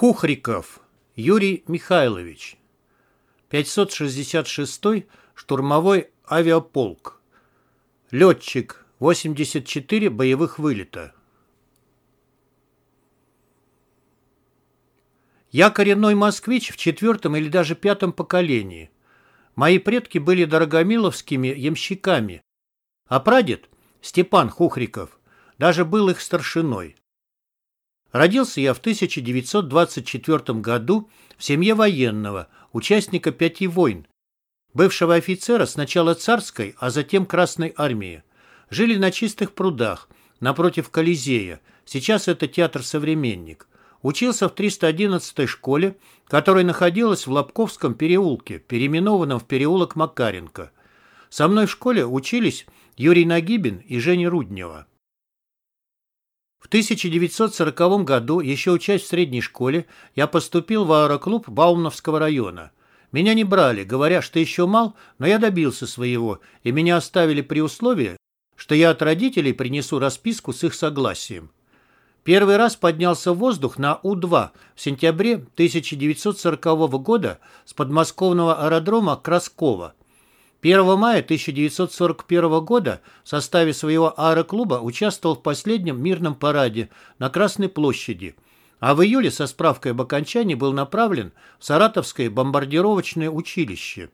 Хухриков Юрий Михайлович 566-й штурмовой авиаполк Летчик 84 боевых вылета Я коренной москвич в четвертом или даже пятом поколении. Мои предки были дорогомиловскими ямщиками, а прадед, Степан Хухриков, даже был их старшиной. Родился я в 1924 году в семье военного, участника пяти войн, бывшего офицера сначала царской, а затем Красной армии. Жили на чистых прудах, напротив Колизея, сейчас это театр «Современник». Учился в 311-й школе, которая находилась в Лобковском переулке, переименованном в переулок Макаренко. Со мной в школе учились Юрий Нагибин и Женя Руднева. В 1940 году, еще учась в средней школе, я поступил в аэроклуб Баумновского района. Меня не брали, говоря, что еще мал, но я добился своего, и меня оставили при условии, что я от родителей принесу расписку с их согласием. Первый раз поднялся в воздух на У-2 в сентябре 1940 года с подмосковного аэродрома Краскова. 1 мая 1941 года в составе своего аэроклуба участвовал в последнем мирном параде на Красной площади, а в июле со справкой об окончании был направлен в Саратовское бомбардировочное училище.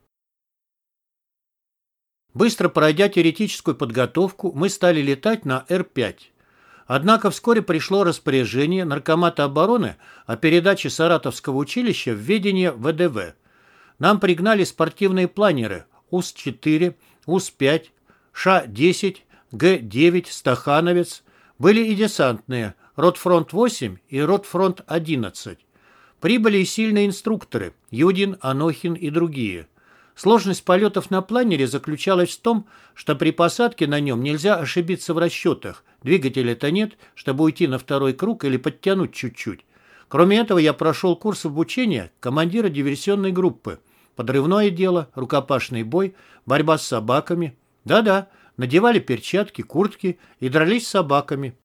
Быстро пройдя теоретическую подготовку, мы стали летать на Р-5. Однако вскоре пришло распоряжение Наркомата обороны о передаче Саратовского училища в ведение ВДВ. Нам пригнали спортивные планеры УС-4, УС-5, Ша-10, Г-9, Стахановец. Были и десантные Ротфронт-8 и Ротфронт-11. Прибыли и сильные инструкторы Юдин, Анохин и другие. Сложность полетов на планере заключалась в том, что при посадке на нем нельзя ошибиться в расчетах. Двигателя-то нет, чтобы уйти на второй круг или подтянуть чуть-чуть. Кроме этого, я прошел курс обучения командира диверсионной группы. Подрывное дело, рукопашный бой, борьба с собаками. Да-да, надевали перчатки, куртки и дрались с собаками.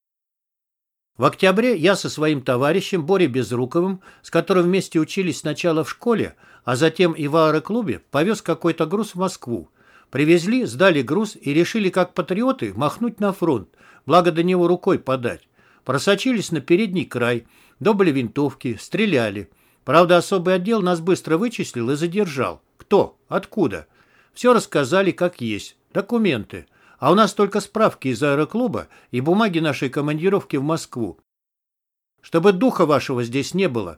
В октябре я со своим товарищем Борей Безруковым, с которым вместе учились сначала в школе, а затем и в аэроклубе, повез какой-то груз в Москву. Привезли, сдали груз и решили, как патриоты, махнуть на фронт, благо до него рукой подать. Просочились на передний край, добыли винтовки, стреляли. Правда, особый отдел нас быстро вычислил и задержал. Кто? Откуда? Все рассказали, как есть. Документы. А у нас только справки из аэроклуба и бумаги нашей командировки в Москву. Чтобы духа вашего здесь не было.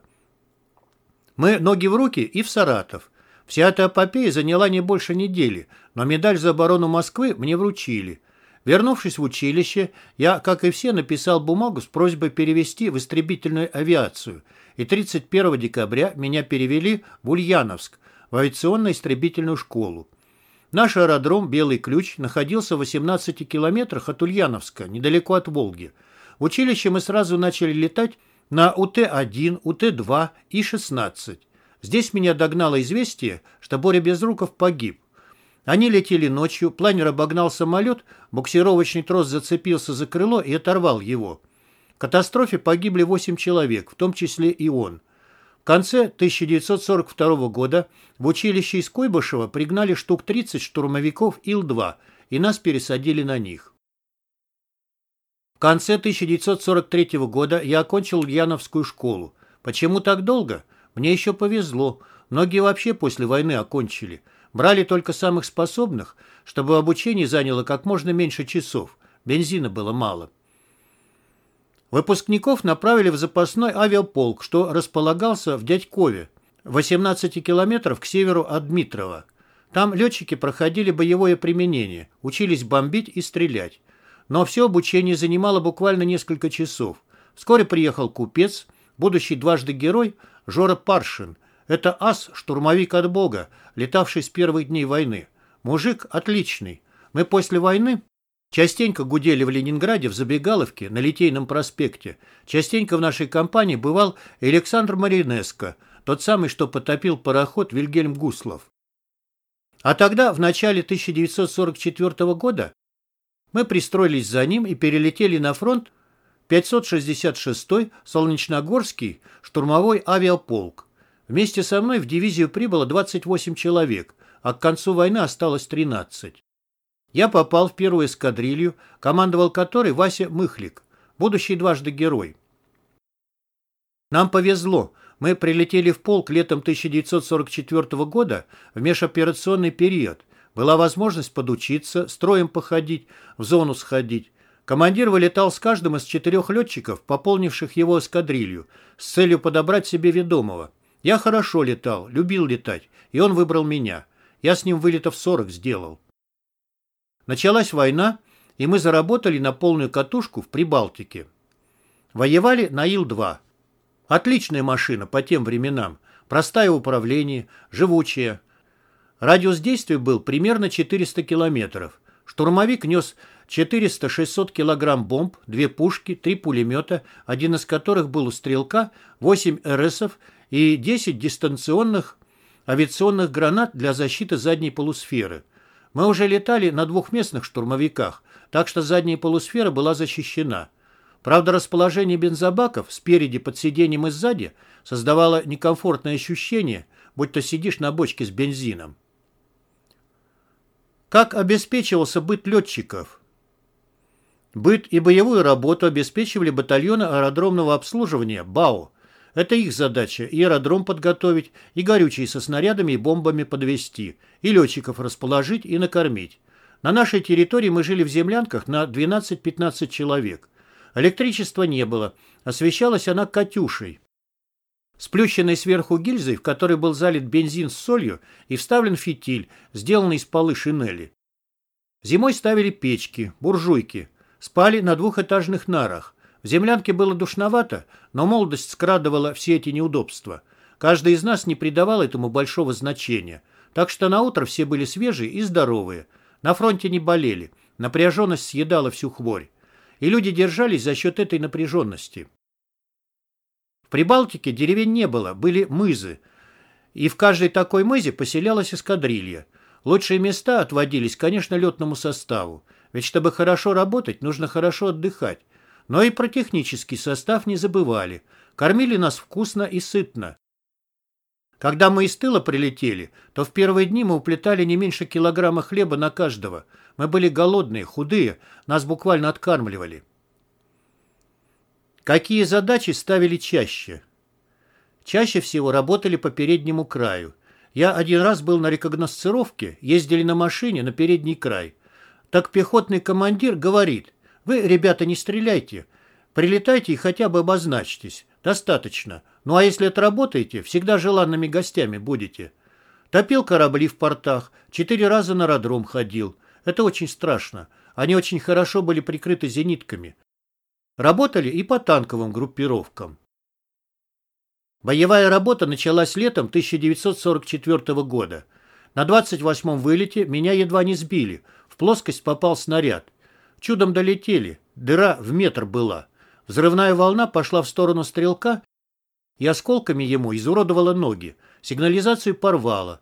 Мы ноги в руки и в Саратов. Вся эта эпопея заняла не больше недели, но медаль за оборону Москвы мне вручили. Вернувшись в училище, я, как и все, написал бумагу с просьбой перевести в истребительную авиацию, и 31 декабря меня перевели в Ульяновск, в авиационно-истребительную школу. Наш аэродром «Белый ключ» находился в 18 километрах от Ульяновска, недалеко от Волги. В училище мы сразу начали летать на УТ-1, УТ-2 и 16. Здесь меня догнало известие, что Боря Безруков погиб. Они летели ночью, планер обогнал самолет, буксировочный трос зацепился за крыло и оторвал его. Катастрофе погибли 8 человек, в том числе и он. В конце 1942 года в училище из Куйбышева пригнали штук 30 штурмовиков Ил-2 и нас пересадили на них. В конце 1943 года я окончил Ульяновскую школу. Почему так долго? Мне еще повезло. Многие вообще после войны окончили – Брали только самых способных, чтобы обучение заняло как можно меньше часов. Бензина было мало. Выпускников направили в запасной авиаполк, что располагался в Дядькове, 18 километров к северу от Дмитрова. Там летчики проходили боевое применение, учились бомбить и стрелять. Но все обучение занимало буквально несколько часов. Вскоре приехал купец, будущий дважды герой Жора Паршин, это ас, штурмовик от Бога, летавший с первых дней войны. Мужик отличный. Мы после войны частенько гудели в Ленинграде в забегаловке на Литейном проспекте. Частенько в нашей компании бывал Александр Маринеско, тот самый, что потопил пароход Вильгельм Гуслов. А тогда, в начале 1944 года, мы пристроились за ним и перелетели на фронт 566-й Солнечногорский штурмовой авиаполк. Вместе со мной в дивизию прибыло 28 человек, а к концу войны осталось 13. Я попал в первую эскадрилью, командовал которой Вася Мыхлик, будущий дважды герой. Нам повезло, мы прилетели в полк летом 1944 года в межоперационный период. Была возможность подучиться, строем походить, в зону сходить. Командир вылетал с каждым из четырех летчиков, пополнивших его эскадрилью, с целью подобрать себе ведомого. Я хорошо летал, любил летать, и он выбрал меня. Я с ним вылетов 40 сделал. Началась война, и мы заработали на полную катушку в Прибалтике. Воевали на Ил-2. Отличная машина по тем временам, простая в управлении, живучая. Радиус действия был примерно 400 километров. Штурмовик нес 400-600 килограмм бомб, две пушки, три пулемета, один из которых был у стрелка, 8 РСов и 10 дистанционных авиационных гранат для защиты задней полусферы. Мы уже летали на двухместных штурмовиках, так что задняя полусфера была защищена. Правда, расположение бензобаков спереди под сиденьем и сзади создавало некомфортное ощущение, будто сидишь на бочке с бензином. Как обеспечивался быт летчиков? Быт и боевую работу обеспечивали батальоны аэродромного обслуживания БАО. Это их задача и аэродром подготовить, и горючие со снарядами и бомбами подвести, и летчиков расположить и накормить. На нашей территории мы жили в землянках на 12-15 человек. Электричества не было, освещалась она «Катюшей». Сплющенной сверху гильзой, в которой был залит бензин с солью и вставлен фитиль, сделанный из полы шинели. Зимой ставили печки, буржуйки, спали на двухэтажных нарах. В землянке было душновато, но молодость скрадывала все эти неудобства. Каждый из нас не придавал этому большого значения, так что на утро все были свежие и здоровые. На фронте не болели, напряженность съедала всю хворь. И люди держались за счет этой напряженности. В Прибалтике деревень не было, были мызы. И в каждой такой мызе поселялась эскадрилья. Лучшие места отводились, конечно, летному составу. Ведь чтобы хорошо работать, нужно хорошо отдыхать. Но и про технический состав не забывали. Кормили нас вкусно и сытно. Когда мы из тыла прилетели, то в первые дни мы уплетали не меньше килограмма хлеба на каждого. Мы были голодные, худые, нас буквально откармливали. Какие задачи ставили чаще? Чаще всего работали по переднему краю. Я один раз был на рекогносцировке, ездили на машине на передний край. Так пехотный командир говорит, вы, ребята, не стреляйте. Прилетайте и хотя бы обозначьтесь. Достаточно. Ну а если отработаете, всегда желанными гостями будете. Топил корабли в портах, четыре раза на аэродром ходил. Это очень страшно. Они очень хорошо были прикрыты зенитками. Работали и по танковым группировкам. Боевая работа началась летом 1944 года. На 28-м вылете меня едва не сбили. В плоскость попал снаряд. Чудом долетели. Дыра в метр была. Взрывная волна пошла в сторону стрелка и осколками ему изуродовала ноги. Сигнализацию порвала.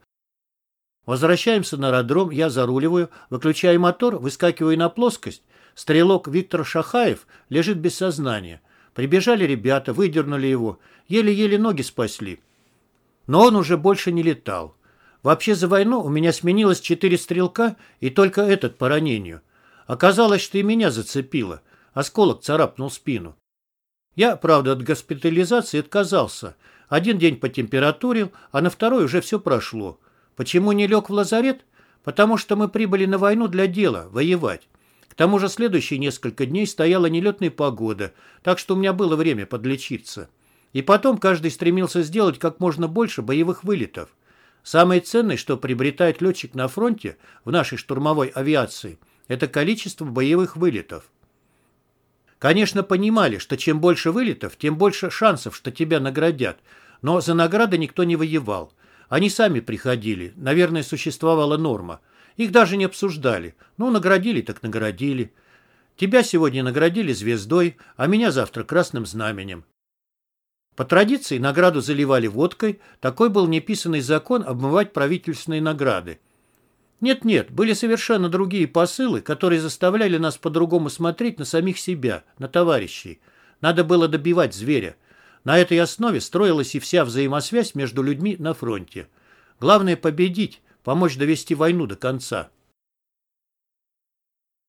Возвращаемся на аэродром, я заруливаю, выключаю мотор, выскакиваю на плоскость. Стрелок Виктор Шахаев лежит без сознания. Прибежали ребята, выдернули его. Еле-еле ноги спасли. Но он уже больше не летал. Вообще за войну у меня сменилось четыре стрелка и только этот по ранению. Оказалось, что и меня зацепило. Осколок царапнул спину. Я, правда, от госпитализации отказался. Один день потемпературил, а на второй уже все прошло. Почему не лег в лазарет? Потому что мы прибыли на войну для дела, воевать. К тому же следующие несколько дней стояла нелетная погода, так что у меня было время подлечиться. И потом каждый стремился сделать как можно больше боевых вылетов. Самое ценное, что приобретает летчик на фронте в нашей штурмовой авиации – это количество боевых вылетов. Конечно, понимали, что чем больше вылетов, тем больше шансов, что тебя наградят, но за награды никто не воевал. Они сами приходили, наверное, существовала норма. Их даже не обсуждали. Ну, наградили так наградили. Тебя сегодня наградили звездой, а меня завтра красным знаменем. По традиции награду заливали водкой, такой был неписанный закон обмывать правительственные награды. Нет-нет, были совершенно другие посылы, которые заставляли нас по-другому смотреть на самих себя, на товарищей. Надо было добивать зверя. На этой основе строилась и вся взаимосвязь между людьми на фронте. Главное победить, помочь довести войну до конца.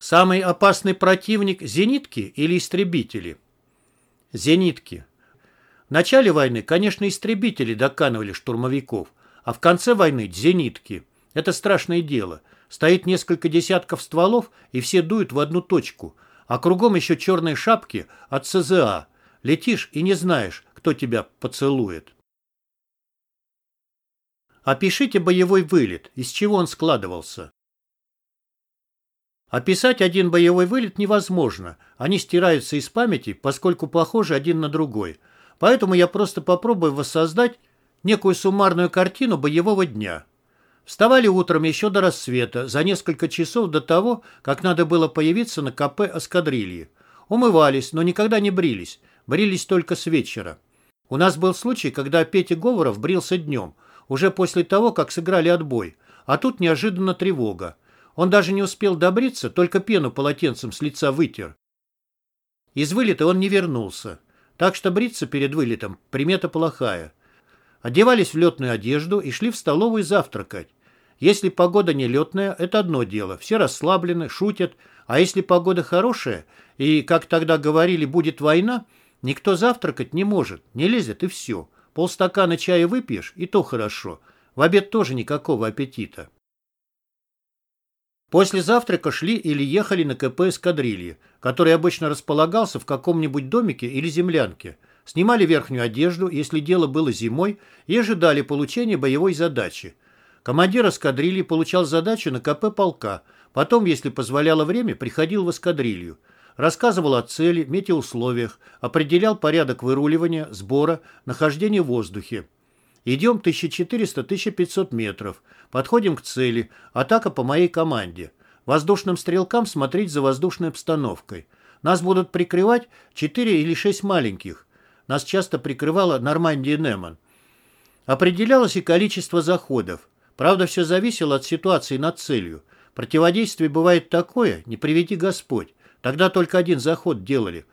Самый опасный противник – зенитки или истребители? Зенитки. В начале войны, конечно, истребители доканывали штурмовиков, а в конце войны – зенитки. Это страшное дело. Стоит несколько десятков стволов, и все дуют в одну точку, а кругом еще черные шапки от СЗА. Летишь и не знаешь, кто тебя поцелует. Опишите боевой вылет, из чего он складывался. Описать один боевой вылет невозможно, они стираются из памяти, поскольку похожи один на другой. Поэтому я просто попробую воссоздать некую суммарную картину боевого дня. Вставали утром еще до рассвета, за несколько часов до того, как надо было появиться на КП эскадрильи. Умывались, но никогда не брились, брились только с вечера. У нас был случай, когда Петя Говоров брился днем, уже после того, как сыграли отбой, а тут неожиданно тревога. Он даже не успел добриться, только пену полотенцем с лица вытер. Из вылета он не вернулся. Так что бриться перед вылетом – примета плохая. Одевались в летную одежду и шли в столовую завтракать. Если погода не летная, это одно дело. Все расслаблены, шутят. А если погода хорошая, и, как тогда говорили, будет война, никто завтракать не может, не лезет и все. Полстакана чая выпьешь, и то хорошо. В обед тоже никакого аппетита. После завтрака шли или ехали на КП эскадрильи, который обычно располагался в каком-нибудь домике или землянке. Снимали верхнюю одежду, если дело было зимой, и ожидали получения боевой задачи. Командир эскадрильи получал задачу на КП полка, потом, если позволяло время, приходил в эскадрилью. Рассказывал о цели, метеоусловиях, определял порядок выруливания, сбора, нахождения в воздухе. Идем 1400-1500 метров. Подходим к цели. Атака по моей команде. Воздушным стрелкам смотреть за воздушной обстановкой. Нас будут прикрывать 4 или 6 маленьких. Нас часто прикрывала Нормандия Неман. Определялось и количество заходов. Правда, все зависело от ситуации над целью. Противодействие бывает такое, не приведи Господь. Тогда только один заход делали.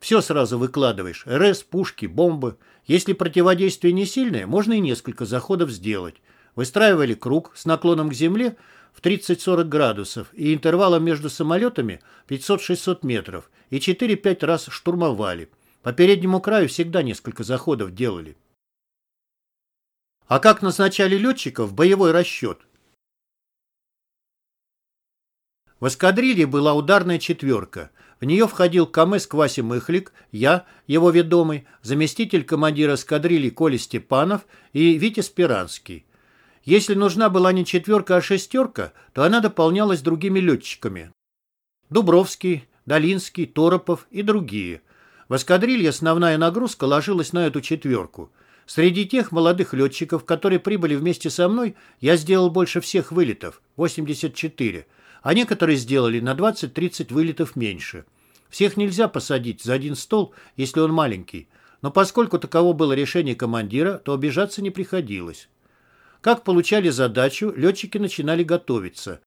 Все сразу выкладываешь. РС, пушки, бомбы. Если противодействие не сильное, можно и несколько заходов сделать. Выстраивали круг с наклоном к земле в 30-40 градусов и интервалом между самолетами 500-600 метров и 4-5 раз штурмовали. По переднему краю всегда несколько заходов делали. А как назначали летчиков боевой расчет? В эскадрилье была ударная четверка. В нее входил КМС Кваси Мыхлик, я, его ведомый, заместитель командира эскадрильи Коля Степанов и Витя Спиранский. Если нужна была не четверка, а шестерка, то она дополнялась другими летчиками. Дубровский, Долинский, Торопов и другие. В эскадрилье основная нагрузка ложилась на эту четверку. Среди тех молодых летчиков, которые прибыли вместе со мной, я сделал больше всех вылетов – 84 а некоторые сделали на 20-30 вылетов меньше. Всех нельзя посадить за один стол, если он маленький, но поскольку таково было решение командира, то обижаться не приходилось. Как получали задачу, летчики начинали готовиться.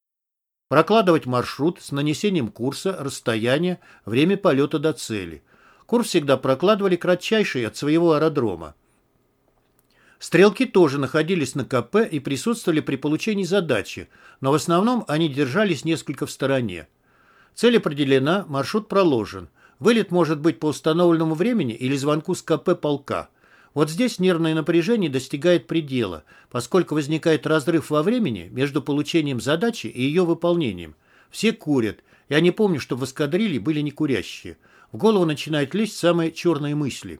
Прокладывать маршрут с нанесением курса, расстояния, время полета до цели. Курс всегда прокладывали кратчайший от своего аэродрома. Стрелки тоже находились на КП и присутствовали при получении задачи, но в основном они держались несколько в стороне. Цель определена, маршрут проложен. Вылет может быть по установленному времени или звонку с КП полка. Вот здесь нервное напряжение достигает предела, поскольку возникает разрыв во времени между получением задачи и ее выполнением. Все курят. Я не помню, что в эскадрилье были не курящие. В голову начинают лезть самые черные мысли.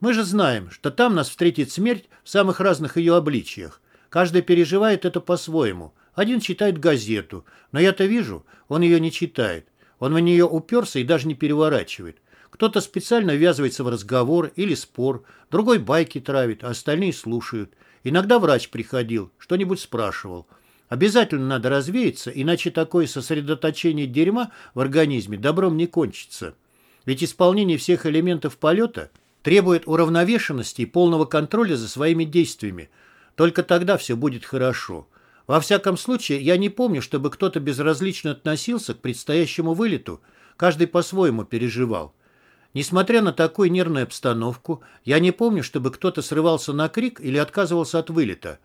Мы же знаем, что там нас встретит смерть в самых разных ее обличиях. Каждый переживает это по-своему. Один читает газету, но я-то вижу, он ее не читает. Он в нее уперся и даже не переворачивает. Кто-то специально ввязывается в разговор или спор, другой байки травит, а остальные слушают. Иногда врач приходил, что-нибудь спрашивал. Обязательно надо развеяться, иначе такое сосредоточение дерьма в организме добром не кончится. Ведь исполнение всех элементов полета – требует уравновешенности и полного контроля за своими действиями. Только тогда все будет хорошо. Во всяком случае, я не помню, чтобы кто-то безразлично относился к предстоящему вылету. Каждый по-своему переживал. Несмотря на такую нервную обстановку, я не помню, чтобы кто-то срывался на крик или отказывался от вылета.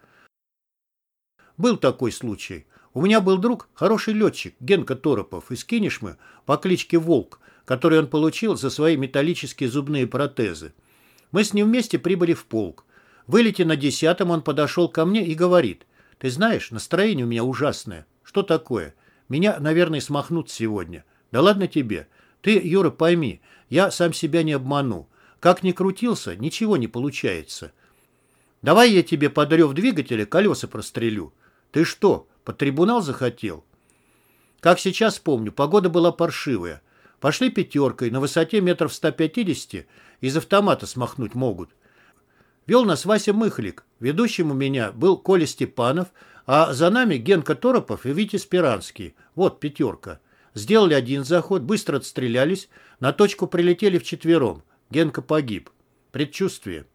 Был такой случай. У меня был друг, хороший летчик, Генка Торопов из Кинешмы по кличке Волк, который он получил за свои металлические зубные протезы. Мы с ним вместе прибыли в полк. Вылетя на десятом, он подошел ко мне и говорит, «Ты знаешь, настроение у меня ужасное. Что такое? Меня, наверное, смахнут сегодня. Да ладно тебе. Ты, Юра, пойми, я сам себя не обману. Как ни крутился, ничего не получается. Давай я тебе под рев двигателя колеса прострелю. Ты что, под трибунал захотел? Как сейчас помню, погода была паршивая. Пошли пятеркой, на высоте метров 150 из автомата смахнуть могут. Вел нас Вася Мыхлик. Ведущим у меня был Коля Степанов, а за нами Генка Торопов и Витя Спиранский. Вот пятерка. Сделали один заход, быстро отстрелялись, на точку прилетели вчетвером. Генка погиб. Предчувствие.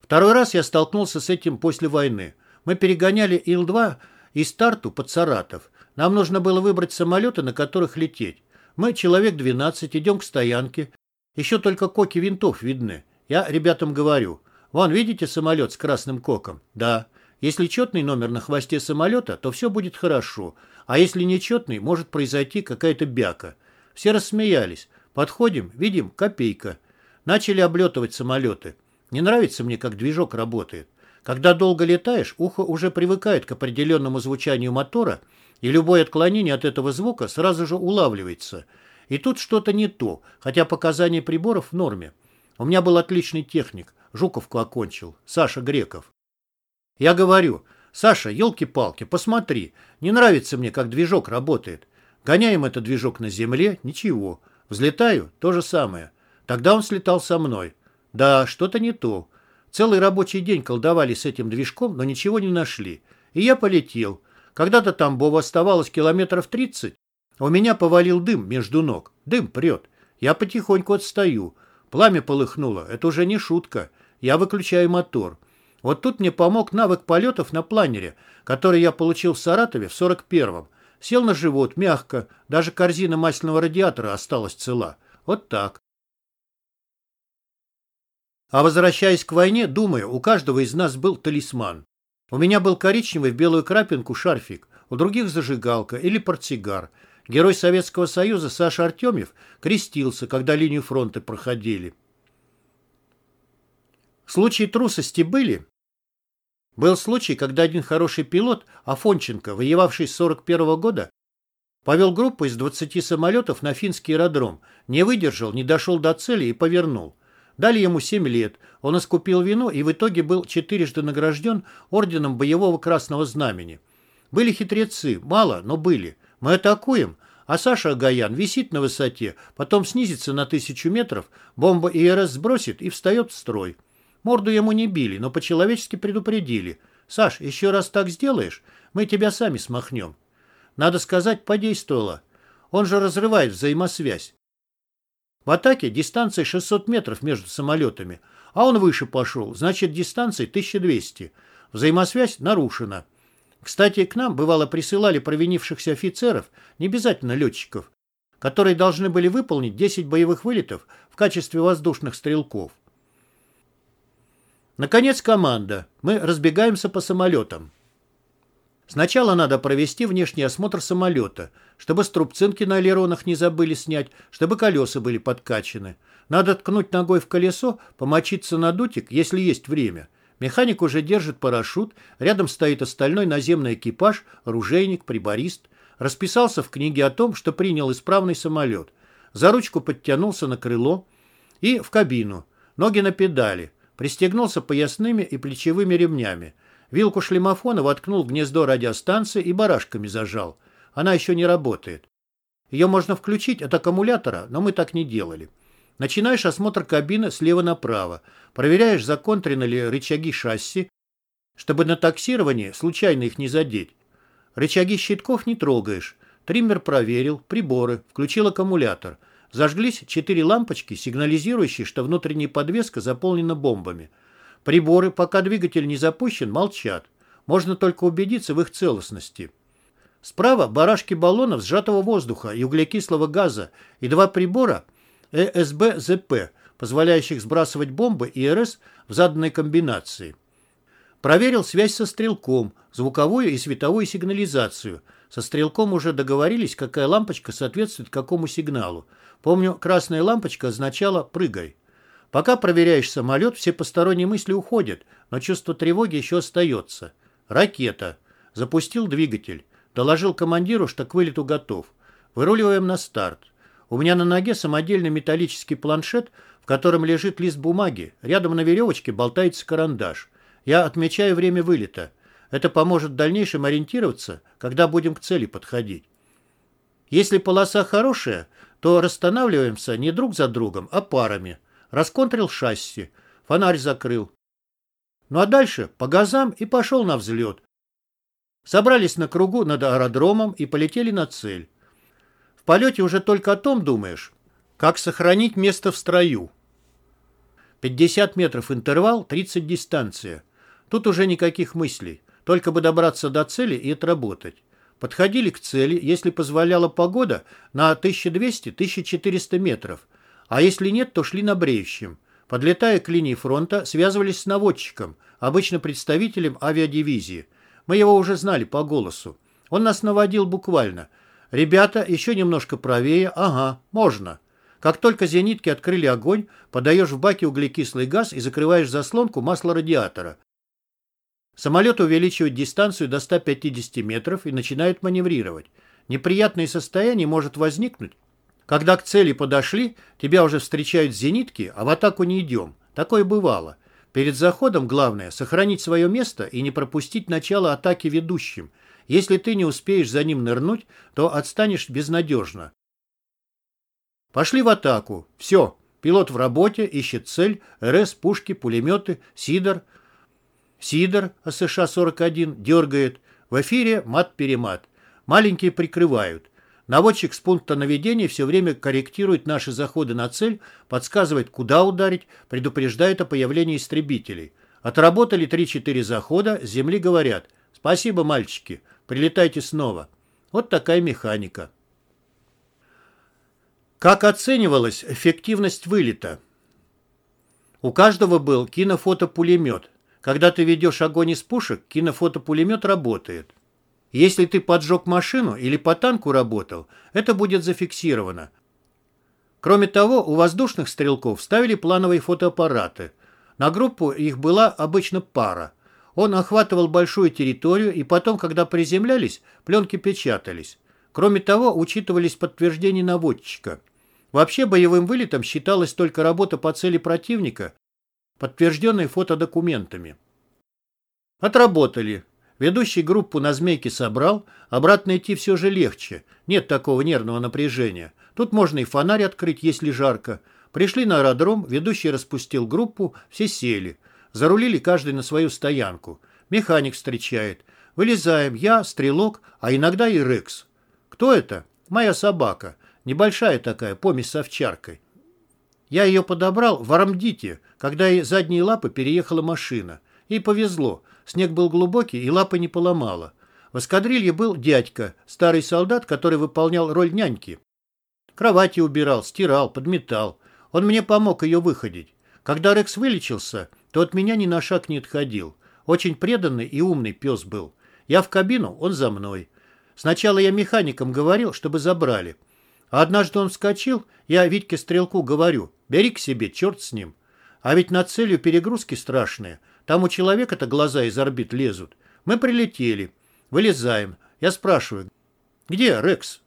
Второй раз я столкнулся с этим после войны. Мы перегоняли Ил-2 из Тарту под Саратов. Нам нужно было выбрать самолеты, на которых лететь. Мы, человек 12, идем к стоянке. Еще только коки винтов видны. Я ребятам говорю. Вон, видите самолет с красным коком? Да. Если четный номер на хвосте самолета, то все будет хорошо. А если нечетный, может произойти какая-то бяка. Все рассмеялись. Подходим, видим, копейка. Начали облетывать самолеты. Не нравится мне, как движок работает. Когда долго летаешь, ухо уже привыкает к определенному звучанию мотора, и любое отклонение от этого звука сразу же улавливается. И тут что-то не то, хотя показания приборов в норме. У меня был отличный техник, Жуковку окончил, Саша Греков. Я говорю, Саша, елки-палки, посмотри, не нравится мне, как движок работает. Гоняем этот движок на земле, ничего. Взлетаю, то же самое. Тогда он слетал со мной. Да, что-то не то. Целый рабочий день колдовали с этим движком, но ничего не нашли. И я полетел. Когда-то там Тамбова оставалось километров 30. У меня повалил дым между ног. Дым прет. Я потихоньку отстаю. Пламя полыхнуло. Это уже не шутка. Я выключаю мотор. Вот тут мне помог навык полетов на планере, который я получил в Саратове в 41-м. Сел на живот, мягко. Даже корзина масляного радиатора осталась цела. Вот так. А возвращаясь к войне, думаю, у каждого из нас был талисман. У меня был коричневый в белую крапинку шарфик, у других зажигалка или портсигар. Герой Советского Союза Саша Артемьев крестился, когда линию фронта проходили. Случаи трусости были? Был случай, когда один хороший пилот, Афонченко, воевавший с 41 -го года, повел группу из 20 самолетов на финский аэродром, не выдержал, не дошел до цели и повернул. Дали ему 7 лет. Он искупил вину и в итоге был четырежды награжден орденом боевого красного знамени. Были хитрецы, мало, но были. Мы атакуем, а Саша Агаян висит на высоте, потом снизится на тысячу метров, бомба ИРС сбросит и встает в строй. Морду ему не били, но по-человечески предупредили. «Саш, еще раз так сделаешь, мы тебя сами смахнем». Надо сказать, подействовало. Он же разрывает взаимосвязь. В атаке дистанция 600 метров между самолетами, а он выше пошел, значит дистанция 1200. Взаимосвязь нарушена. Кстати, к нам бывало присылали провинившихся офицеров, не обязательно летчиков, которые должны были выполнить 10 боевых вылетов в качестве воздушных стрелков. Наконец команда. Мы разбегаемся по самолетам. Сначала надо провести внешний осмотр самолета, чтобы струбцинки на элеронах не забыли снять, чтобы колеса были подкачаны. Надо ткнуть ногой в колесо, помочиться на дутик, если есть время. Механик уже держит парашют, рядом стоит остальной наземный экипаж, оружейник, приборист. Расписался в книге о том, что принял исправный самолет. За ручку подтянулся на крыло и в кабину. Ноги на педали. Пристегнулся поясными и плечевыми ремнями. Вилку шлемофона воткнул в гнездо радиостанции и барашками зажал. Она еще не работает. Ее можно включить от аккумулятора, но мы так не делали. Начинаешь осмотр кабины слева направо. Проверяешь, законтрены ли рычаги шасси, чтобы на таксировании случайно их не задеть. Рычаги щитков не трогаешь. Триммер проверил, приборы, включил аккумулятор – Зажглись четыре лампочки, сигнализирующие, что внутренняя подвеска заполнена бомбами. Приборы, пока двигатель не запущен, молчат. Можно только убедиться в их целостности. Справа барашки баллонов сжатого воздуха и углекислого газа и два прибора ЭСБ-ЗП, позволяющих сбрасывать бомбы и РС в заданной комбинации. Проверил связь со стрелком, звуковую и световую сигнализацию. Со стрелком уже договорились, какая лампочка соответствует какому сигналу. Помню, красная лампочка означала «прыгай». Пока проверяешь самолет, все посторонние мысли уходят, но чувство тревоги еще остается. Ракета. Запустил двигатель. Доложил командиру, что к вылету готов. Выруливаем на старт. У меня на ноге самодельный металлический планшет, в котором лежит лист бумаги. Рядом на веревочке болтается карандаш. Я отмечаю время вылета. Это поможет в дальнейшем ориентироваться, когда будем к цели подходить. Если полоса хорошая, то расстанавливаемся не друг за другом, а парами. Расконтрил шасси, фонарь закрыл. Ну а дальше по газам и пошел на взлет. Собрались на кругу над аэродромом и полетели на цель. В полете уже только о том думаешь, как сохранить место в строю. 50 метров интервал, 30 дистанция. Тут уже никаких мыслей, только бы добраться до цели и отработать. Подходили к цели, если позволяла погода, на 1200-1400 метров, а если нет, то шли на бреющем. Подлетая к линии фронта, связывались с наводчиком, обычно представителем авиадивизии. Мы его уже знали по голосу. Он нас наводил буквально. «Ребята, еще немножко правее. Ага, можно». Как только зенитки открыли огонь, подаешь в баке углекислый газ и закрываешь заслонку масла радиатора. Самолет увеличивает дистанцию до 150 метров и начинает маневрировать. Неприятное состояние может возникнуть, когда к цели подошли, тебя уже встречают зенитки, а в атаку не идем. Такое бывало. Перед заходом главное – сохранить свое место и не пропустить начало атаки ведущим. Если ты не успеешь за ним нырнуть, то отстанешь безнадежно. Пошли в атаку. Все. Пилот в работе, ищет цель, РС, пушки, пулеметы, Сидор. Сидор, АСШ-41, дергает. В эфире мат-перемат. Маленькие прикрывают. Наводчик с пункта наведения все время корректирует наши заходы на цель, подсказывает, куда ударить, предупреждает о появлении истребителей. Отработали 3-4 захода, с земли говорят «Спасибо, мальчики, прилетайте снова». Вот такая механика. Как оценивалась эффективность вылета? У каждого был кинофотопулемет. Когда ты ведешь огонь из пушек, кинофотопулемет работает. Если ты поджег машину или по танку работал, это будет зафиксировано. Кроме того, у воздушных стрелков ставили плановые фотоаппараты. На группу их была обычно пара. Он охватывал большую территорию, и потом, когда приземлялись, пленки печатались. Кроме того, учитывались подтверждения наводчика. Вообще боевым вылетом считалась только работа по цели противника, подтвержденной фотодокументами. Отработали. Ведущий группу на змейке собрал, обратно идти все же легче. Нет такого нервного напряжения. Тут можно и фонарь открыть, если жарко. Пришли на аэродром, ведущий распустил группу, все сели. Зарулили каждый на свою стоянку. Механик встречает. Вылезаем, я, стрелок, а иногда и Рекс. Кто это? Моя собака. Небольшая такая, помесь с овчаркой. Я ее подобрал в Арамдите, когда и задние лапы переехала машина. Ей повезло. Снег был глубокий, и лапы не поломало. В эскадрилье был дядька, старый солдат, который выполнял роль няньки. Кровати убирал, стирал, подметал. Он мне помог ее выходить. Когда Рекс вылечился, то от меня ни на шаг не отходил. Очень преданный и умный пес был. Я в кабину, он за мной. Сначала я механикам говорил, чтобы забрали. А однажды он вскочил, я Витьке Стрелку говорю, бери к себе, черт с ним. А ведь над целью перегрузки страшные. Там у человека-то глаза из орбит лезут. Мы прилетели. Вылезаем. Я спрашиваю, где Рекс?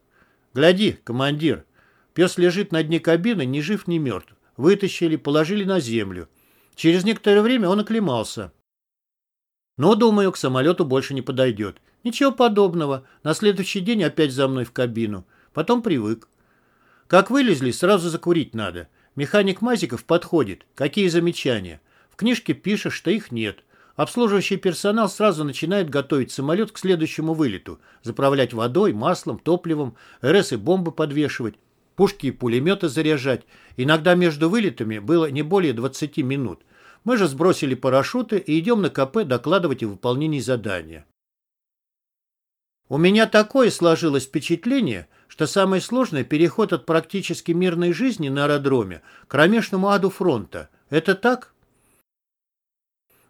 Гляди, командир. Пес лежит на дне кабины, ни жив, ни мертв. Вытащили, положили на землю. Через некоторое время он оклемался. Но, думаю, к самолету больше не подойдет. Ничего подобного. На следующий день опять за мной в кабину. Потом привык. Как вылезли, сразу закурить надо. Механик Мазиков подходит. Какие замечания? В книжке пишешь, что их нет. Обслуживающий персонал сразу начинает готовить самолет к следующему вылету, заправлять водой, маслом, топливом, РС и бомбы подвешивать, пушки и пулеметы заряжать. Иногда между вылетами было не более 20 минут. Мы же сбросили парашюты и идем на КП докладывать о выполнении задания. У меня такое сложилось впечатление, что самое сложное – переход от практически мирной жизни на аэродроме к кромешному аду фронта. Это так?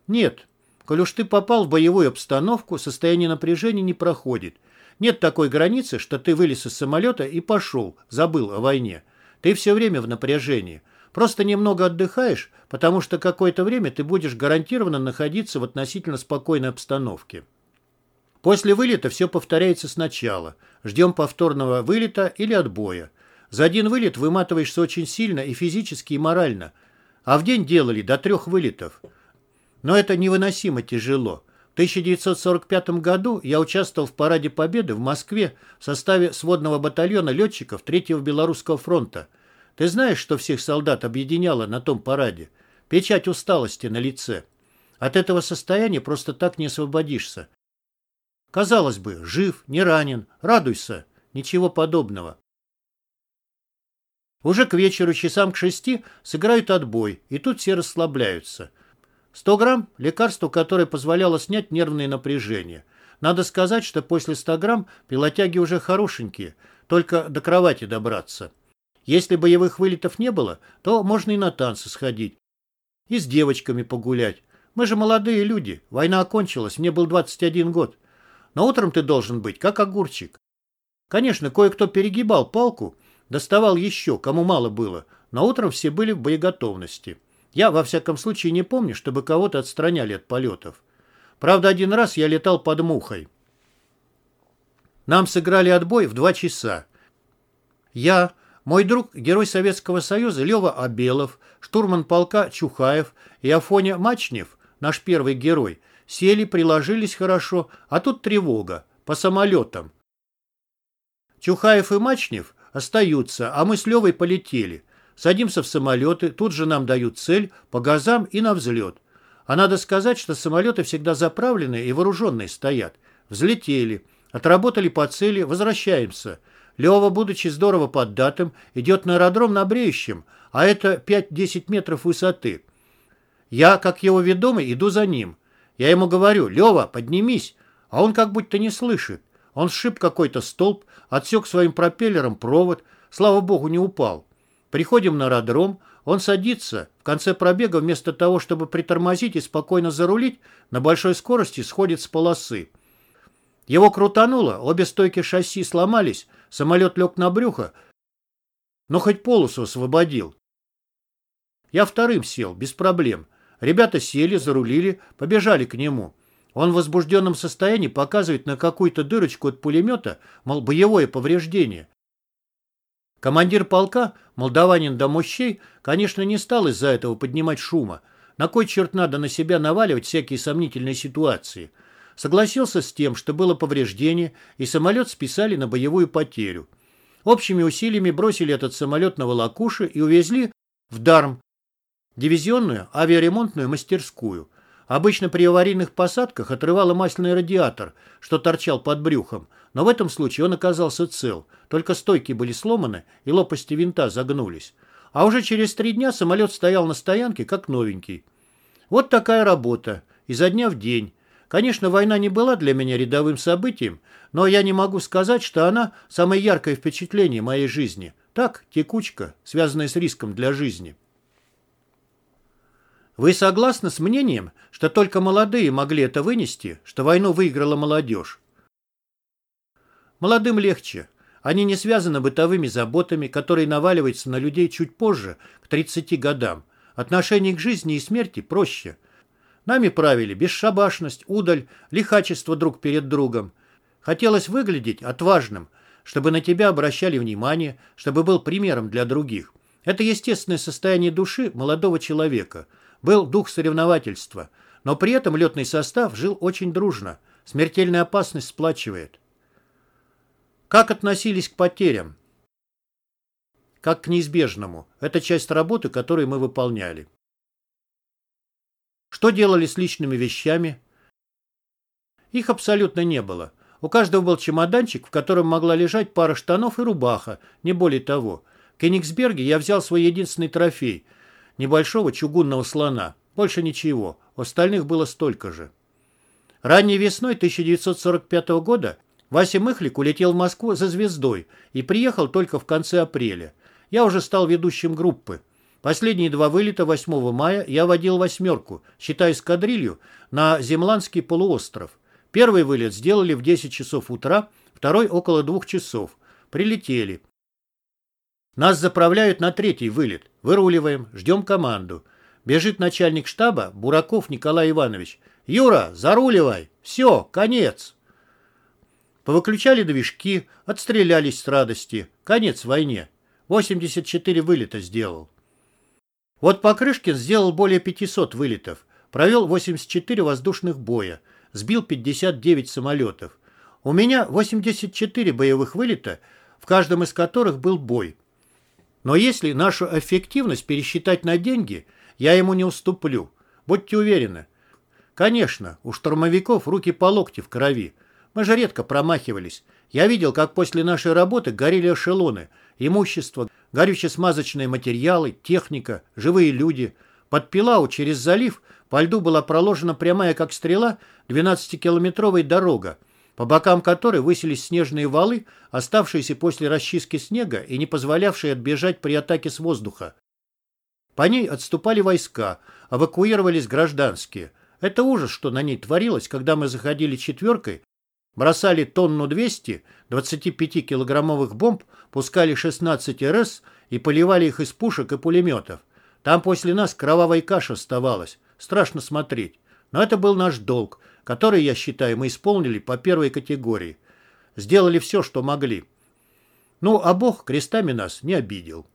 Нет. Коль уж ты попал в боевую обстановку, состояние напряжения не проходит. Нет такой границы, что ты вылез из самолета и пошел, забыл о войне. Ты все время в напряжении. Просто немного отдыхаешь, потому что какое-то время ты будешь гарантированно находиться в относительно спокойной обстановке. После вылета все повторяется сначала. Ждем повторного вылета или отбоя. За один вылет выматываешься очень сильно и физически, и морально. А в день делали до трех вылетов. Но это невыносимо тяжело. В 1945 году я участвовал в параде Победы в Москве в составе сводного батальона летчиков 3-го Белорусского фронта. Ты знаешь, что всех солдат объединяло на том параде? Печать усталости на лице. От этого состояния просто так не освободишься. Казалось бы, жив, не ранен, радуйся. Ничего подобного. Уже к вечеру, часам к шести, сыграют отбой, и тут все расслабляются. 100 грамм – лекарство, которое позволяло снять нервное напряжение. Надо сказать, что после 100 грамм пилотяги уже хорошенькие, только до кровати добраться. Если боевых вылетов не было, то можно и на танцы сходить. И с девочками погулять. Мы же молодые люди, война окончилась, мне был 21 год. Но утром ты должен быть, как огурчик. Конечно, кое-кто перегибал палку, доставал еще, кому мало было, но утром все были в боеготовности. Я, во всяком случае, не помню, чтобы кого-то отстраняли от полетов. Правда, один раз я летал под мухой. Нам сыграли отбой в два часа. Я, мой друг, герой Советского Союза Лева Абелов, штурман полка Чухаев и Афоня Мачнев, наш первый герой – Сели, приложились хорошо, а тут тревога. По самолетам. Чухаев и Мачнев остаются, а мы с Левой полетели. Садимся в самолеты, тут же нам дают цель, по газам и на взлет. А надо сказать, что самолеты всегда заправленные и вооруженные стоят. Взлетели, отработали по цели, возвращаемся. Лева, будучи здорово поддатым, идет на аэродром на бреющем, а это 5-10 метров высоты. Я, как его ведомый, иду за ним. Я ему говорю, Лева, поднимись, а он как будто не слышит. Он сшиб какой-то столб, отсек своим пропеллером провод, слава богу, не упал. Приходим на аэродром, он садится, в конце пробега вместо того, чтобы притормозить и спокойно зарулить, на большой скорости сходит с полосы. Его крутануло, обе стойки шасси сломались, самолет лег на брюхо, но хоть полосу освободил. Я вторым сел, без проблем. Ребята сели, зарулили, побежали к нему. Он в возбужденном состоянии показывает на какую-то дырочку от пулемета, мол, боевое повреждение. Командир полка, молдаванин Домощей, конечно, не стал из-за этого поднимать шума. На кой черт надо на себя наваливать всякие сомнительные ситуации? Согласился с тем, что было повреждение, и самолет списали на боевую потерю. Общими усилиями бросили этот самолет на волокуши и увезли в Дарм, Дивизионную авиаремонтную мастерскую. Обычно при аварийных посадках отрывало масляный радиатор, что торчал под брюхом, но в этом случае он оказался цел, только стойки были сломаны и лопасти винта загнулись. А уже через три дня самолет стоял на стоянке, как новенький. Вот такая работа, изо дня в день. Конечно, война не была для меня рядовым событием, но я не могу сказать, что она самое яркое впечатление моей жизни. Так, текучка, связанная с риском для жизни. Вы согласны с мнением, что только молодые могли это вынести, что войну выиграла молодежь? Молодым легче. Они не связаны бытовыми заботами, которые наваливаются на людей чуть позже, к 30 годам. Отношение к жизни и смерти проще. Нами правили бесшабашность, удаль, лихачество друг перед другом. Хотелось выглядеть отважным, чтобы на тебя обращали внимание, чтобы был примером для других. Это естественное состояние души молодого человека – был дух соревновательства, но при этом летный состав жил очень дружно. Смертельная опасность сплачивает. Как относились к потерям? Как к неизбежному. Это часть работы, которую мы выполняли. Что делали с личными вещами? Их абсолютно не было. У каждого был чемоданчик, в котором могла лежать пара штанов и рубаха, не более того. В Кенигсберге я взял свой единственный трофей – небольшого чугунного слона. Больше ничего. У остальных было столько же. Ранней весной 1945 года Вася Мыхлик улетел в Москву за звездой и приехал только в конце апреля. Я уже стал ведущим группы. Последние два вылета 8 мая я водил восьмерку, считая эскадрилью, на Земландский полуостров. Первый вылет сделали в 10 часов утра, второй около двух часов. Прилетели. Нас заправляют на третий вылет. Выруливаем, ждем команду. Бежит начальник штаба, Бураков Николай Иванович. «Юра, заруливай! Все, конец!» Повыключали движки, отстрелялись с радости. Конец войне. 84 вылета сделал. Вот Покрышкин сделал более 500 вылетов. Провел 84 воздушных боя. Сбил 59 самолетов. У меня 84 боевых вылета, в каждом из которых был бой. Но если нашу эффективность пересчитать на деньги, я ему не уступлю. Будьте уверены. Конечно, у штурмовиков руки по локти в крови. Мы же редко промахивались. Я видел, как после нашей работы горели эшелоны, имущество, горюче-смазочные материалы, техника, живые люди. Под Пилау через залив по льду была проложена прямая, как стрела, 12-километровая дорога, по бокам которой высились снежные валы, оставшиеся после расчистки снега и не позволявшие отбежать при атаке с воздуха. По ней отступали войска, эвакуировались гражданские. Это ужас, что на ней творилось, когда мы заходили четверкой Бросали тонну 200 25-килограммовых бомб, пускали 16 РС и поливали их из пушек и пулеметов. Там после нас кровавая каша оставалась. Страшно смотреть. Но это был наш долг, который, я считаю, мы исполнили по первой категории. Сделали все, что могли. Ну, а Бог крестами нас не обидел.